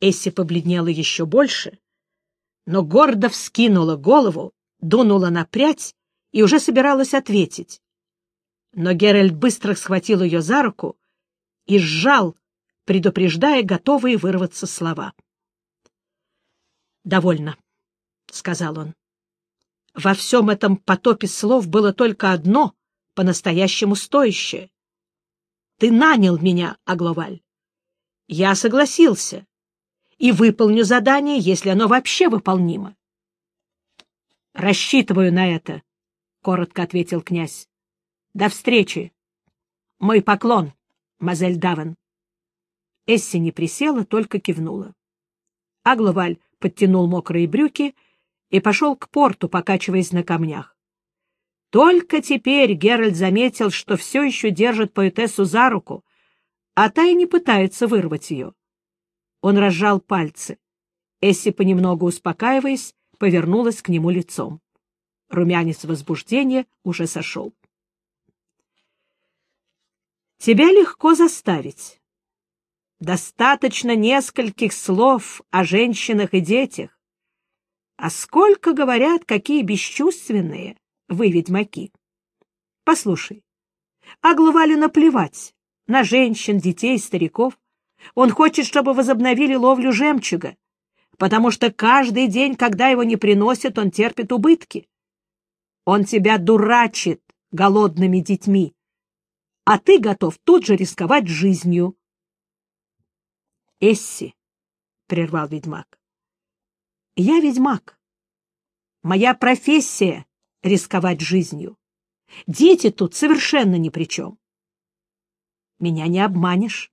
Эсси побледнела еще больше, но гордо вскинула голову, дунула на прядь и уже собиралась ответить. Но Геральт быстро схватил ее за руку и сжал, предупреждая готовые вырваться слова. «Довольно», — сказал он. «Во всем этом потопе слов было только одно, по-настоящему стоящее. Ты нанял меня, Агловаль. Я согласился и выполню задание, если оно вообще выполнимо. — Рассчитываю на это, — коротко ответил князь. — До встречи. Мой поклон, мазель Давен. Эсси не присела, только кивнула. Агловаль подтянул мокрые брюки и пошел к порту, покачиваясь на камнях. Только теперь Геральт заметил, что все еще держит поэтессу за руку, а та и не пытается вырвать ее. Он разжал пальцы. Эсси, понемногу успокаиваясь, повернулась к нему лицом. Румянец возбуждения уже сошел. «Тебя легко заставить. Достаточно нескольких слов о женщинах и детях. А сколько говорят, какие бесчувственные!» вы ведьмаки. Послушай, Агловалю наплевать на женщин, детей, стариков. Он хочет, чтобы возобновили ловлю жемчуга, потому что каждый день, когда его не приносят, он терпит убытки. Он тебя дурачит голодными детьми, а ты готов тут же рисковать жизнью. — Эсси, — прервал ведьмак, — я ведьмак. Моя профессия рисковать жизнью. Дети тут совершенно ни при чем. Меня не обманешь.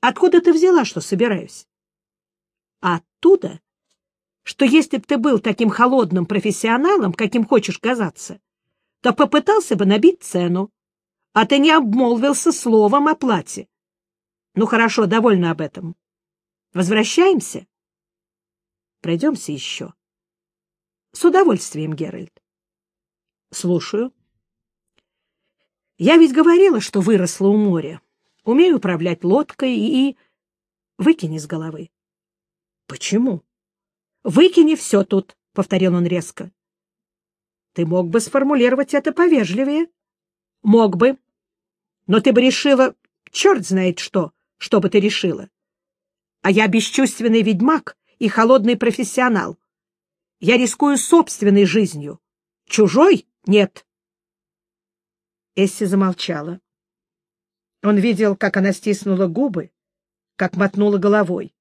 Откуда ты взяла, что собираюсь? Оттуда, что если б ты был таким холодным профессионалом, каким хочешь казаться, то попытался бы набить цену, а ты не обмолвился словом о плате. Ну хорошо, довольно об этом. Возвращаемся? Пройдемся еще. С удовольствием, Геральт. Слушаю. Я ведь говорила, что выросла у моря. Умею управлять лодкой и... Выкини с головы. Почему? Выкини все тут, — повторил он резко. Ты мог бы сформулировать это повежливее. Мог бы. Но ты бы решила... Черт знает что, что бы ты решила. А я бесчувственный ведьмак и холодный профессионал. Я рискую собственной жизнью. Чужой нет. Эсси замолчала. Он видел, как она стиснула губы, как мотнула головой.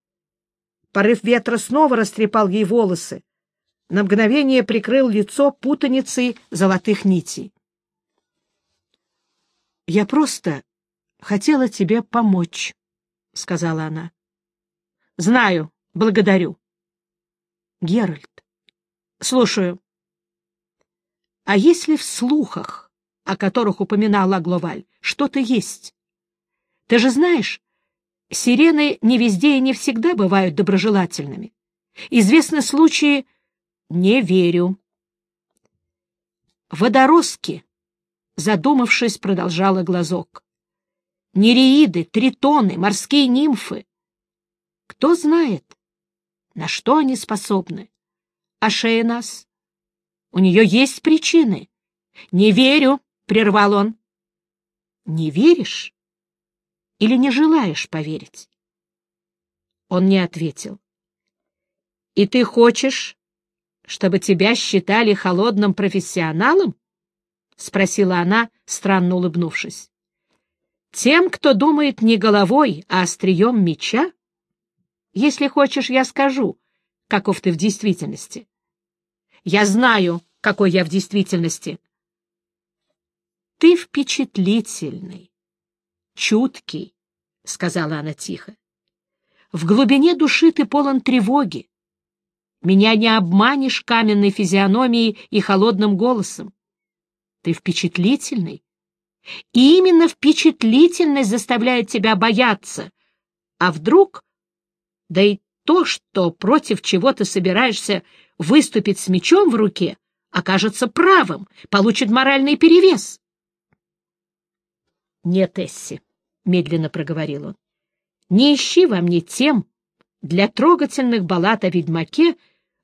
Порыв ветра снова растрепал ей волосы, на мгновение прикрыл лицо путаницей золотых нитей. — Я просто хотела тебе помочь, — сказала она. — Знаю, благодарю. — Геральт, слушаю. А если в слухах, о которых упоминала Гловаль, что-то есть? Ты же знаешь, сирены не везде и не всегда бывают доброжелательными. Известны случаи «не верю». Водоростки, задумавшись, продолжала глазок. Нереиды, тритоны, морские нимфы. Кто знает, на что они способны? А шея нас у нее есть причины. — Не верю, — прервал он. — Не веришь? Или не желаешь поверить? Он не ответил. — И ты хочешь, чтобы тебя считали холодным профессионалом? — спросила она, странно улыбнувшись. — Тем, кто думает не головой, а острием меча? Если хочешь, я скажу, каков ты в действительности. Я знаю, какой я в действительности. Ты впечатлительный, чуткий, — сказала она тихо. В глубине души ты полон тревоги. Меня не обманешь каменной физиономией и холодным голосом. Ты впечатлительный. И именно впечатлительность заставляет тебя бояться. А вдруг... Да и то, что против чего ты собираешься выступить с мечом в руке, окажется правым, получит моральный перевес. — Нет, Эсси, — медленно проговорил он, — не ищи во мне тем, для трогательных баллад о ведьмаке,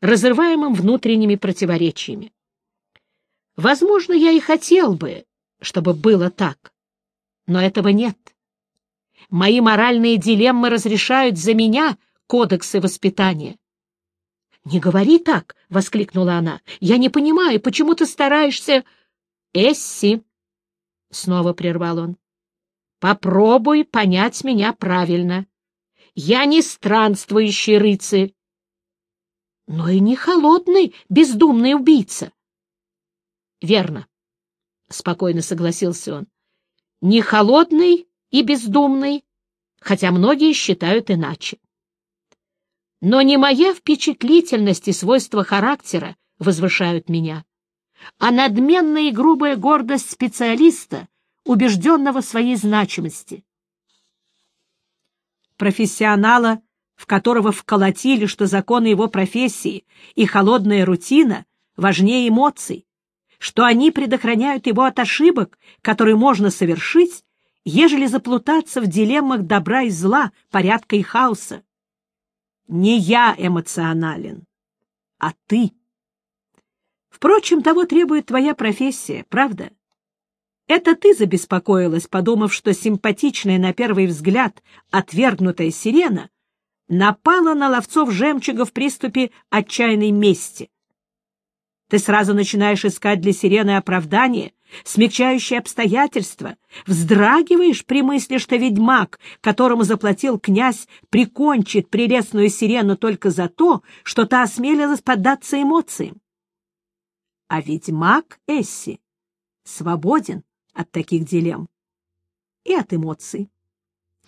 разрываемым внутренними противоречиями. Возможно, я и хотел бы, чтобы было так, но этого нет. Мои моральные дилеммы разрешают за меня кодексы воспитания. — Не говори так! — воскликнула она. — Я не понимаю, почему ты стараешься... — Эсси! — снова прервал он. — Попробуй понять меня правильно. Я не странствующий рыцарь, но и не холодный, бездумный убийца. — Верно, — спокойно согласился он. — Не холодный и бездумный, хотя многие считают иначе. Но не моя впечатлительность и свойства характера возвышают меня, а надменная и грубая гордость специалиста, убежденного своей значимости. Профессионала, в которого вколотили, что законы его профессии и холодная рутина важнее эмоций, что они предохраняют его от ошибок, которые можно совершить, ежели заплутаться в дилеммах добра и зла, порядка и хаоса. Не я эмоционален, а ты. Впрочем, того требует твоя профессия, правда? Это ты забеспокоилась, подумав, что симпатичная на первый взгляд отвергнутая сирена напала на ловцов жемчуга в приступе отчаянной мести. Ты сразу начинаешь искать для сирены оправдание, смягчающие обстоятельства, вздрагиваешь при мысли, что ведьмак, которому заплатил князь, прикончит прелестную сирену только за то, что та осмелилась поддаться эмоциям. А ведьмак Эсси свободен от таких дилемм и от эмоций.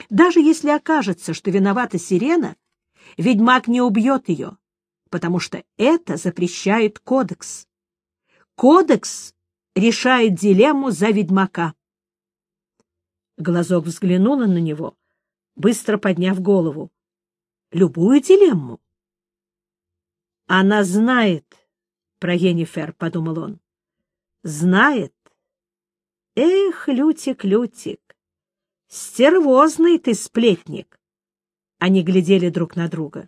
Даже если окажется, что виновата сирена, ведьмак не убьет ее, потому что это запрещает кодекс. Кодекс решает дилемму за ведьмака. Глазок взглянула на него, быстро подняв голову. Любую дилемму. Она знает про Енифер, — подумал он. Знает. Эх, Лютик, Лютик, стервозный ты сплетник. Они глядели друг на друга.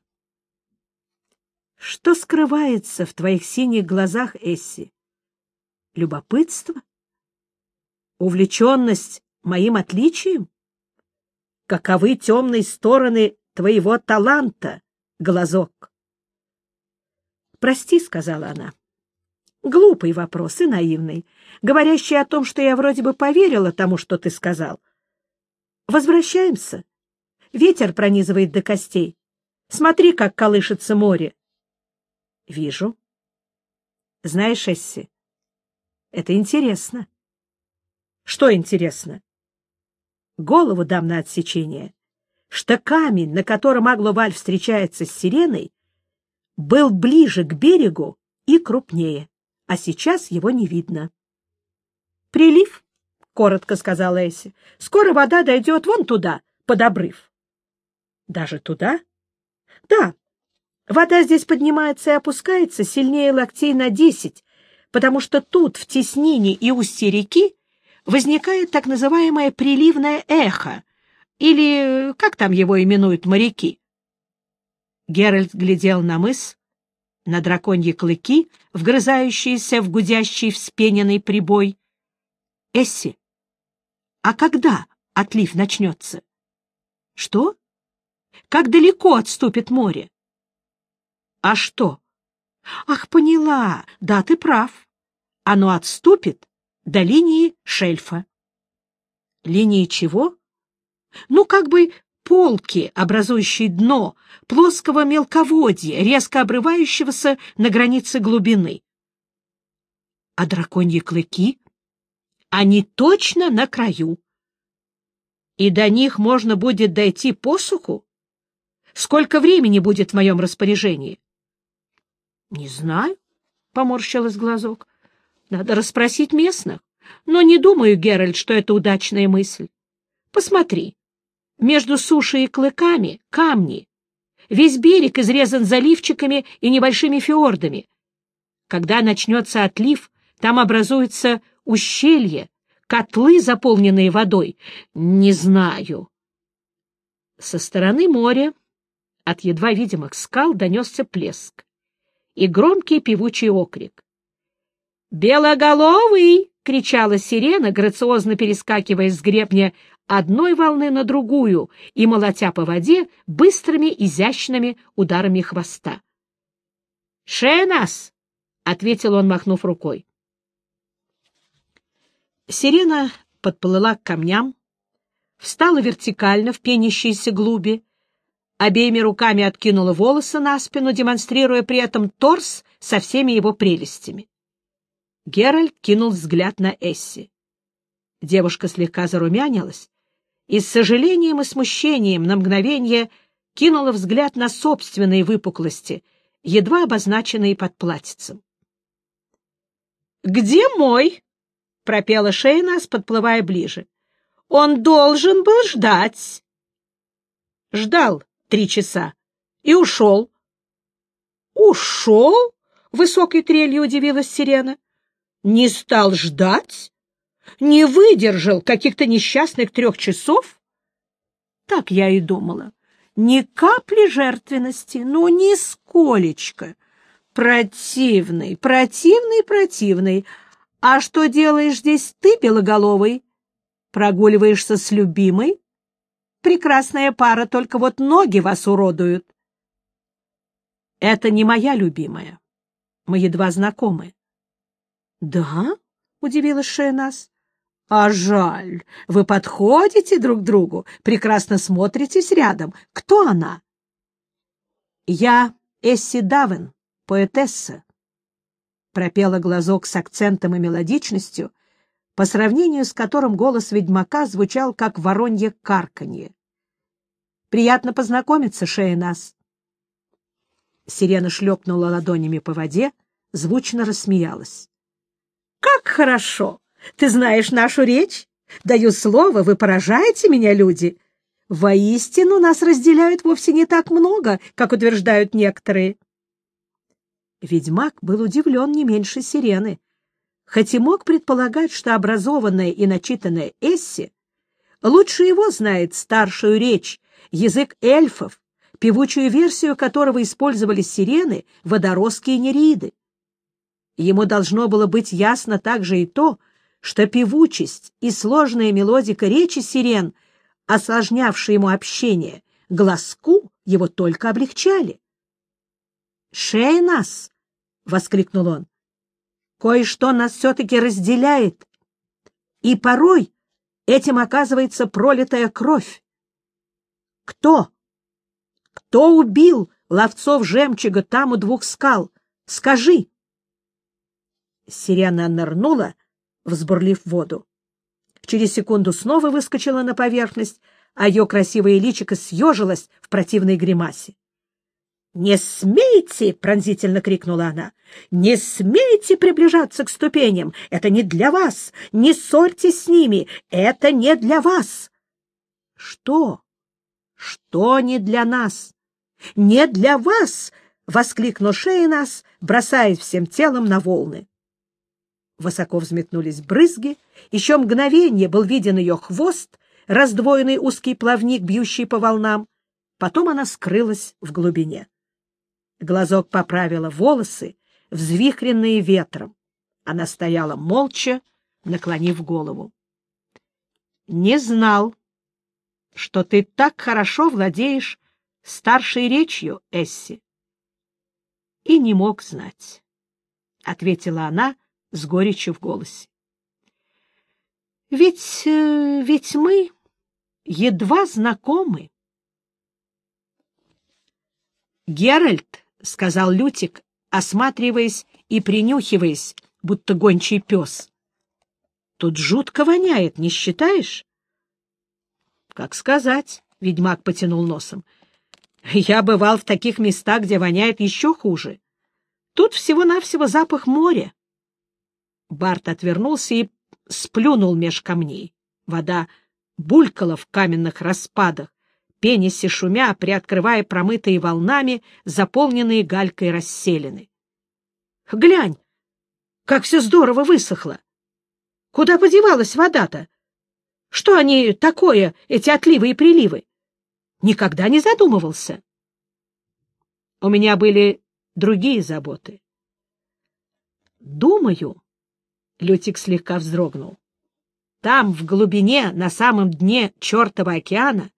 Что скрывается в твоих синих глазах, Эсси? Любопытство? Увлеченность моим отличием? Каковы темные стороны твоего таланта, глазок? «Прости», — сказала она. «Глупый вопрос и наивный, говорящий о том, что я вроде бы поверила тому, что ты сказал. Возвращаемся. Ветер пронизывает до костей. Смотри, как колышется море. Вижу. Знаешь, Эсси, это интересно. Что интересно? Голову дам на отсечение, что камень, на котором Агловаль встречается с сиреной, был ближе к берегу и крупнее, а сейчас его не видно. «Прилив?» — коротко сказала Эсси. «Скоро вода дойдет вон туда, под обрыв». «Даже туда?» «Да, Вода здесь поднимается и опускается сильнее локтей на десять, потому что тут, в теснине и устье реки, возникает так называемое приливное эхо, или как там его именуют моряки. Геральт глядел на мыс, на драконьи клыки, вгрызающиеся в гудящий вспененный прибой. — Эсси, а когда отлив начнется? — Что? Как далеко отступит море? А что? Ах, поняла. Да, ты прав. Оно отступит до линии шельфа. Линии чего? Ну, как бы полки, образующие дно плоского мелководья, резко обрывающегося на границе глубины. А драконьи клыки? Они точно на краю. И до них можно будет дойти по суху? Сколько времени будет в моем распоряжении? — Не знаю, — поморщилась глазок. — Надо расспросить местных. Но не думаю, Геральт, что это удачная мысль. Посмотри. Между сушей и клыками — камни. Весь берег изрезан заливчиками и небольшими фьордами. Когда начнется отлив, там образуется ущелье, котлы, заполненные водой. Не знаю. Со стороны моря от едва видимых скал донесся плеск и громкий певучий окрик. «Белоголовый!» — кричала сирена, грациозно перескакивая с гребня одной волны на другую и молотя по воде быстрыми изящными ударами хвоста. «Шенас!» — ответил он, махнув рукой. Сирена подплыла к камням, встала вертикально в пенящейся глуби, обеими руками откинула волосы на спину, демонстрируя при этом торс со всеми его прелестями. Геральт кинул взгляд на Эсси. Девушка слегка зарумянилась и с сожалением и смущением на мгновение кинула взгляд на собственные выпуклости, едва обозначенные под платьицем. «Где мой?» — пропела Шейнас, подплывая ближе. «Он должен был ждать». «Ждал три часа и ушел». «Ушел?» — высокой трелью удивилась Сирена. «Не стал ждать? Не выдержал каких-то несчастных трех часов?» Так я и думала. Ни капли жертвенности, ну, нисколечко. Противный, противный, противный. А что делаешь здесь ты, белоголовый? Прогуливаешься с любимой? Прекрасная пара, только вот ноги вас уродуют. Это не моя любимая. Мы едва знакомы. — Да? — удивилась Шейнас. — А жаль, вы подходите друг другу, прекрасно смотритесь рядом. Кто она? — Я Эсси Давен, поэтесса, — пропела глазок с акцентом и мелодичностью, по сравнению с которым голос ведьмака звучал как воронье карканье. «Приятно познакомиться, Шейнас». Сирена шлепнула ладонями по воде, звучно рассмеялась. «Как хорошо! Ты знаешь нашу речь? Даю слово, вы поражаете меня, люди. Воистину нас разделяют вовсе не так много, как утверждают некоторые». Ведьмак был удивлен не меньше сирены, хоть и мог предполагать, что образованная и начитанная Эсси лучше его знает старшую речь, язык эльфов, певучую версию которого использовали сирены, водоростки и нериды. Ему должно было быть ясно также и то, что певучесть и сложная мелодика речи сирен, осложнявшие ему общение, глазку его только облегчали. «Шейнас!» — воскликнул он. «Кое-что нас все-таки разделяет, и порой этим оказывается пролитая кровь. Кто? Кто убил ловцов жемчуга там у двух скал? Скажи!» Сирена нырнула, взбурлив воду. Через секунду снова выскочила на поверхность, а ее красивое личико съежилось в противной гримасе. «Не смейте!» — пронзительно крикнула она. «Не смейте приближаться к ступеням! Это не для вас! Не ссорьтесь с ними! Это не для вас!» «Что? Что не для нас? Не для вас!» — воскликнул Шейнас, бросаясь всем телом на волны. Высоко взметнулись брызги, еще мгновение был виден ее хвост, раздвоенный узкий плавник, бьющий по волнам. Потом она скрылась в глубине. Глазок поправила волосы, взвихренные ветром. Она стояла молча, наклонив голову. — Не знал, что ты так хорошо владеешь старшей речью, Эсси. — И не мог знать, — ответила она, с горечью в голосе. — Ведь... Э, ведь мы едва знакомы. — Геральт, — сказал Лютик, осматриваясь и принюхиваясь, будто гончий пес. — Тут жутко воняет, не считаешь? — Как сказать, — ведьмак потянул носом. — Я бывал в таких местах, где воняет еще хуже. Тут всего-навсего запах моря. Барт отвернулся и сплюнул меж камней. Вода булькала в каменных распадах, пенясь и шумя, приоткрывая промытые волнами, заполненные галькой расселены. — Глянь, как все здорово высохло! Куда подевалась вода-то? Что они такое, эти отливы и приливы? Никогда не задумывался. У меня были другие заботы. Думаю, Лютик слегка вздрогнул. Там, в глубине, на самом дне чертова океана,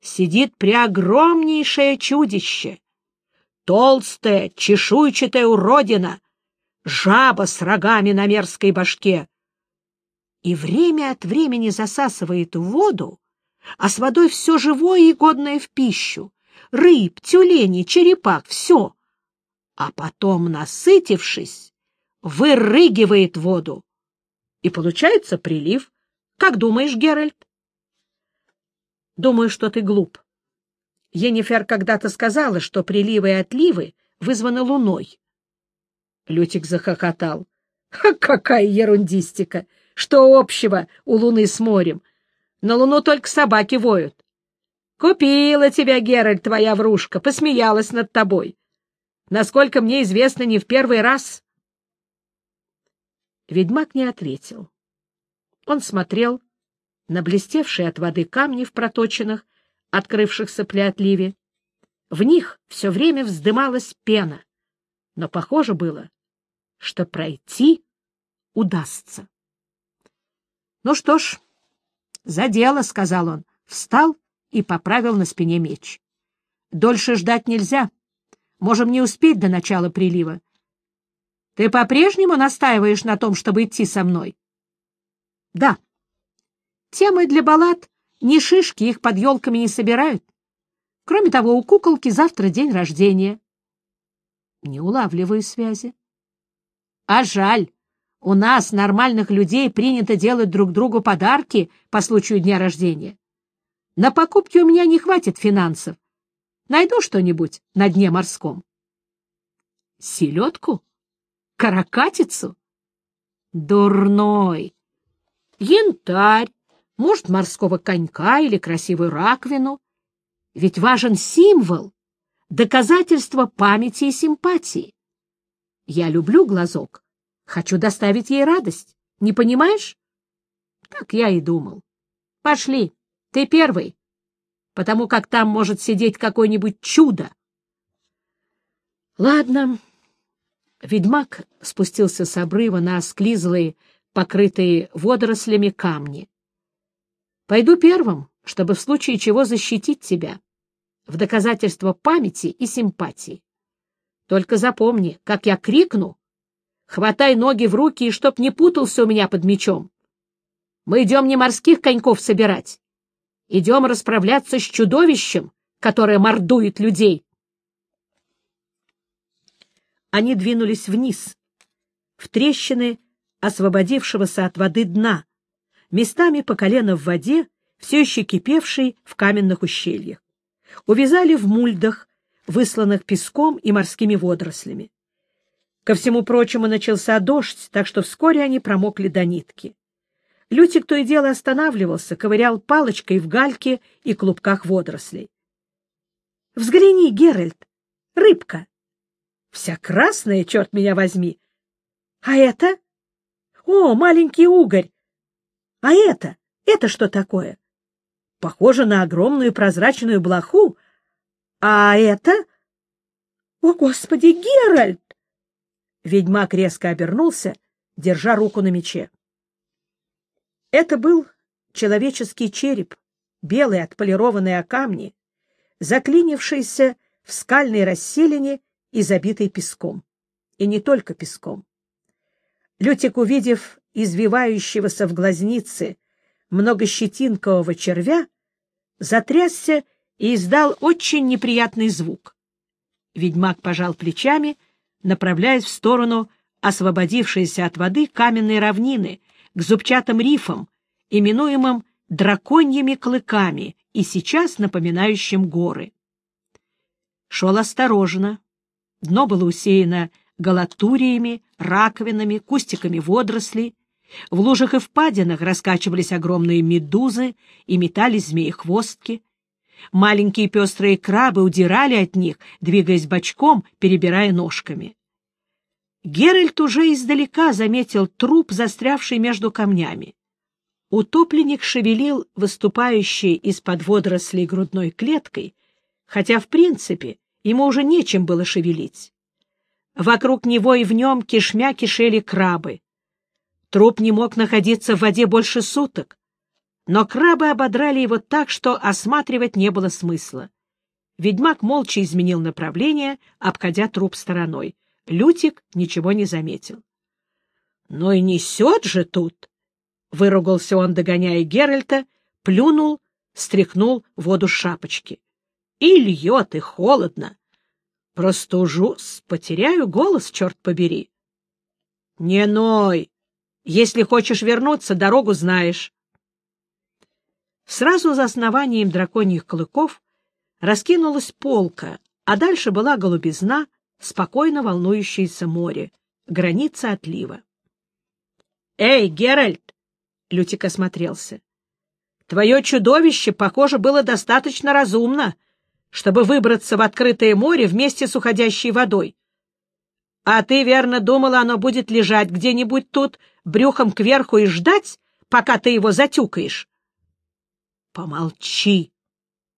сидит преогромнейшее чудище. Толстая, чешуйчатая уродина, жаба с рогами на мерзкой башке. И время от времени засасывает воду, а с водой все живое и годное в пищу. Рыб, тюлени, черепах — все. А потом, насытившись, вырыгивает воду. И получается прилив. Как думаешь, Геральт? Думаю, что ты глуп. Енифер когда-то сказала, что приливы и отливы вызваны луной. Лютик захохотал. какая ерундистика! Что общего у луны с морем? На луну только собаки воют. Купила тебя, Геральт, твоя врушка, посмеялась над тобой. Насколько мне известно, не в первый раз. Ведьмак не ответил. Он смотрел на блестевшие от воды камни в проточенных, открывшихся при отливе. В них все время вздымалась пена, но похоже было, что пройти удастся. — Ну что ж, за дело, — сказал он, встал и поправил на спине меч. — Дольше ждать нельзя. Можем не успеть до начала прилива. Ты по-прежнему настаиваешь на том, чтобы идти со мной? — Да. Темы для баллад ни шишки, их под елками не собирают. Кроме того, у куколки завтра день рождения. Не улавливаю связи. А жаль. У нас, нормальных людей, принято делать друг другу подарки по случаю дня рождения. На покупки у меня не хватит финансов. Найду что-нибудь на дне морском. Селедку? Каракатицу? Дурной. Янтарь, может, морского конька или красивую раковину. Ведь важен символ, доказательство памяти и симпатии. Я люблю глазок, хочу доставить ей радость. Не понимаешь? Так я и думал. Пошли, ты первый, потому как там может сидеть какое-нибудь чудо. Ладно, Ведьмак спустился с обрыва на склизлые, покрытые водорослями камни. — Пойду первым, чтобы в случае чего защитить тебя, в доказательство памяти и симпатии. Только запомни, как я крикну, хватай ноги в руки и чтоб не путался у меня под мечом. Мы идем не морских коньков собирать, идем расправляться с чудовищем, которое мордует людей. Они двинулись вниз, в трещины освободившегося от воды дна, местами по колено в воде, все еще кипевшей в каменных ущельях. Увязали в мульдах, высланных песком и морскими водорослями. Ко всему прочему начался дождь, так что вскоре они промокли до нитки. Лютик то и дело останавливался, ковырял палочкой в гальке и клубках водорослей. — Взгляни, Геральт, рыбка! Вся красная, черт меня возьми. А это? О, маленький угорь. А это? Это что такое? Похоже на огромную прозрачную блоху. А это? О, Господи, Геральт! Ведьмак резко обернулся, держа руку на мече. Это был человеческий череп, белый, отполированный о камни, заклинившийся в скальной расселине и забитой песком. И не только песком. Лютик, увидев извивающегося в глазнице многощетинкового червя, затрясся и издал очень неприятный звук. Ведьмак пожал плечами, направляясь в сторону освободившейся от воды каменной равнины к зубчатым рифам, именуемым драконьими клыками и сейчас напоминающим горы. Шел осторожно, Дно было усеяно галатуриями, раковинами, кустиками водорослей. В лужах и впадинах раскачивались огромные медузы и метались змеи-хвостки. Маленькие пестрые крабы удирали от них, двигаясь бочком, перебирая ножками. Геральт уже издалека заметил труп, застрявший между камнями. Утопленник шевелил выступающей из-под водорослей грудной клеткой, хотя, в принципе, ему уже нечем было шевелить. Вокруг него и в нем кишмя кишели крабы. Труп не мог находиться в воде больше суток, но крабы ободрали его так, что осматривать не было смысла. Ведьмак молча изменил направление, обходя труп стороной. Лютик ничего не заметил. — Но и несет же тут! — выругался он, догоняя Геральта, плюнул, стряхнул воду с шапочки. — И льет, и холодно. Просто ужас, потеряю голос, черт побери. — Не ной! Если хочешь вернуться, дорогу знаешь. Сразу за основанием драконьих клыков раскинулась полка, а дальше была голубизна, спокойно волнующееся море, граница отлива. — Эй, Геральт! — Лютик осмотрелся. — Твое чудовище, похоже, было достаточно разумно, чтобы выбраться в открытое море вместе с уходящей водой. А ты, верно, думала, оно будет лежать где-нибудь тут, брюхом кверху и ждать, пока ты его затюкаешь? — Помолчи!